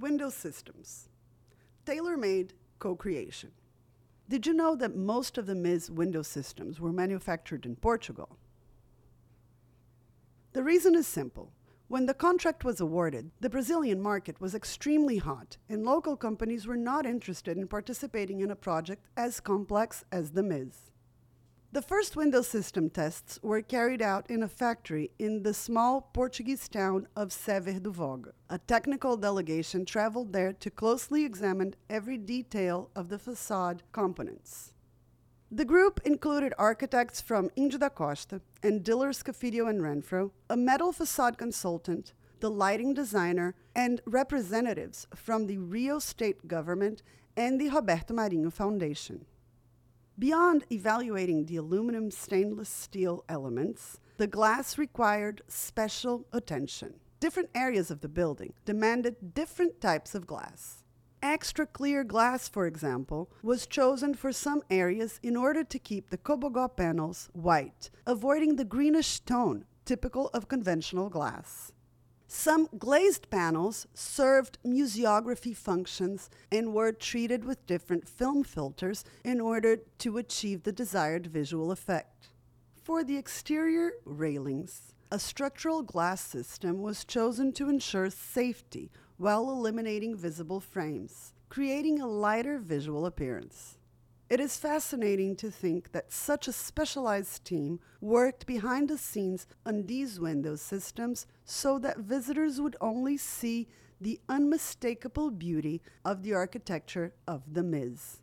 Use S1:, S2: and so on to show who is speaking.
S1: Window systems. Tailor made co creation. Did you know that most of the MIS Windows systems were manufactured in Portugal? The reason is simple. When the contract was awarded, the Brazilian market was extremely hot, and local companies were not interested in participating in a project as complex as the MIS. The first window system tests were carried out in a factory in the small Portuguese town of Sever do Vouga. A technical delegation traveled there to closely examine every detail of the facade components. The group included architects from Índio da Costa and Diller Scofidio and Renfro, a metal facade consultant, the lighting designer, and representatives from the Rio State government and the Roberto Marinho Foundation. Beyond evaluating the aluminum stainless steel elements, the glass required special attention. Different areas of the building demanded different types of glass. Extra clear glass, for example, was chosen for some areas in order to keep the Cobogó panels white, avoiding the greenish tone typical of conventional glass. Some glazed panels served museography functions and were treated with different film filters in order to achieve the desired visual effect. For the exterior railings, a structural glass system was chosen to ensure safety while eliminating visible frames, creating a lighter visual appearance. It is fascinating to think that such a specialized team worked behind the scenes on these window systems so that visitors would only see the unmistakable beauty of the architecture of the MIS.